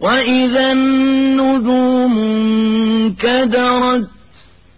وإذا النجوم انكدرت